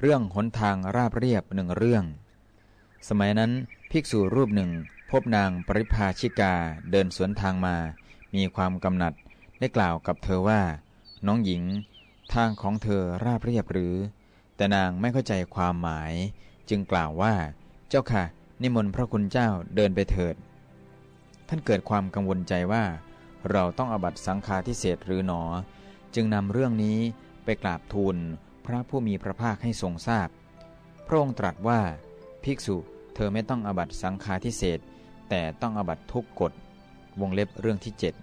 เรื่องหนทางราบเรียบหนึ่งเรื่อง สมัยนั้นภิกษุรูปหนึ่ง พบนางปริภาชิกาเดินสวนทางมา มีความกำหนัดได้กล่าวกับเธอว่า น้องหญิง ทางของเธอราบเรียบหรือ แต่นางไม่เข้าใจความหมาย จึงกล่าวว่า เจ้าค่ะ นิมนต์พระคุณเจ้าเดินไปเถิด ท่านเกิดความกังวลใจว่า เราต้องอบัตสังฆาทิเศษหรือหนอ จึงนำเรื่องนี้ไปกราบทูล พระผู้มีพระภาคให้ทรงทราบพระองค์ตรัสว่าภิกษุเธอไม่ต้องอบัตสังฆาทิเศษแต่ต้องอบัตทุกกฎวงเล็บเรื่องที่เจ็ด